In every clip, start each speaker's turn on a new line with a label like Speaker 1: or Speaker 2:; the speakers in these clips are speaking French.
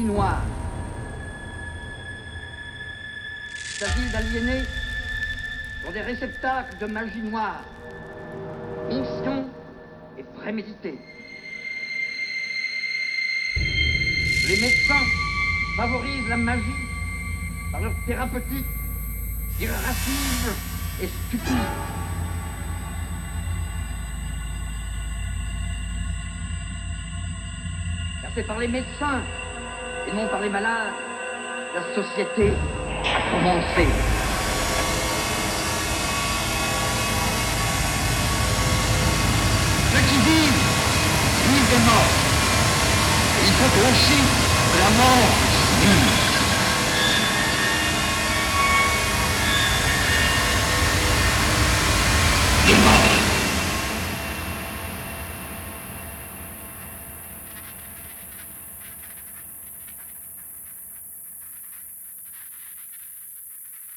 Speaker 1: magie noire. Il s'agit d'aliénés sont des réceptacles de magie noire. Mission et préméditée. Les médecins favorisent la magie par leur thérapeutique irascible et stupide. Car c'est par les médecins par les malades la société a commencé. Ceux qui vivent, vivent des morts. Et il faut aussi que la mort vive.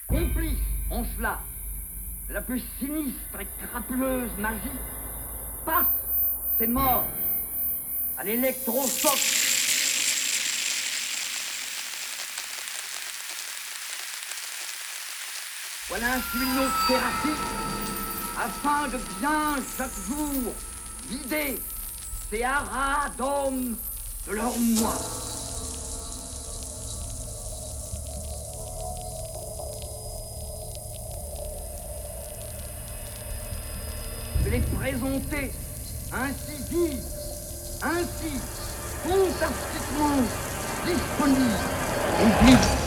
Speaker 1: Complice en cela de la plus sinistre et crapuleuse magie, passe ces morts à l'électrochoc. Voilà un thérapie afin de bien chaque jour vider ces haras d'hommes de leur moi. Présenter ainsi vifs, ainsi fantastiquement disponibles et vifs.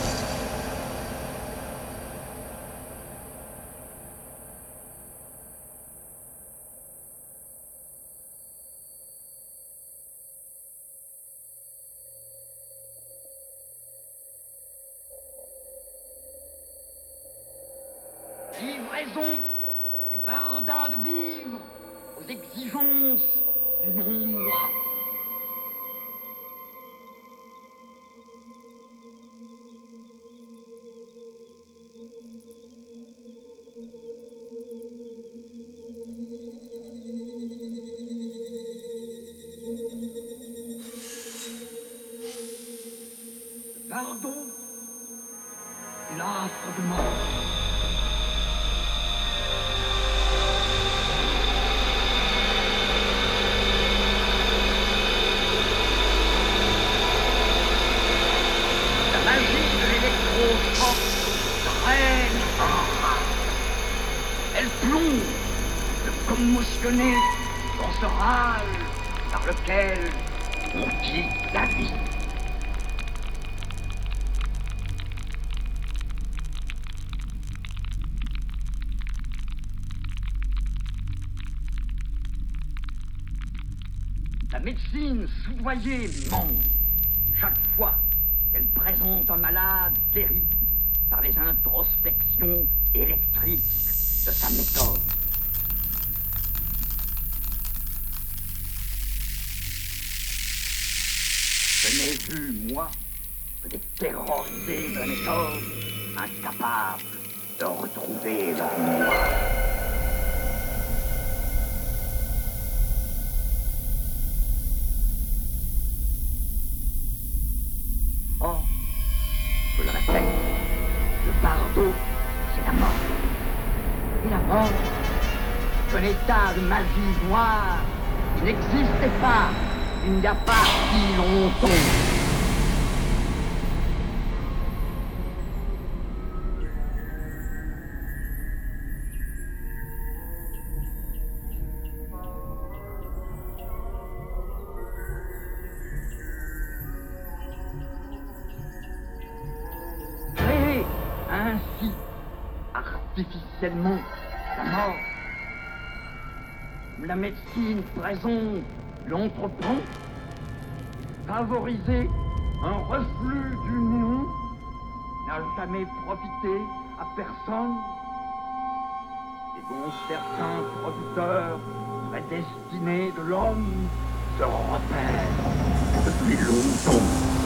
Speaker 1: Livraison du barda de vivre aux exigences du non-moi. Soudoyée ment chaque fois qu'elle présente un malade guéri par les introspections électriques état de magie noire qui n'existait pas il n'y a pas si longtemps. Présente l'entreprend. Favoriser un reflux du n'a jamais profité à personne et dont certains producteurs prédestinés de l'homme se repèrent depuis longtemps.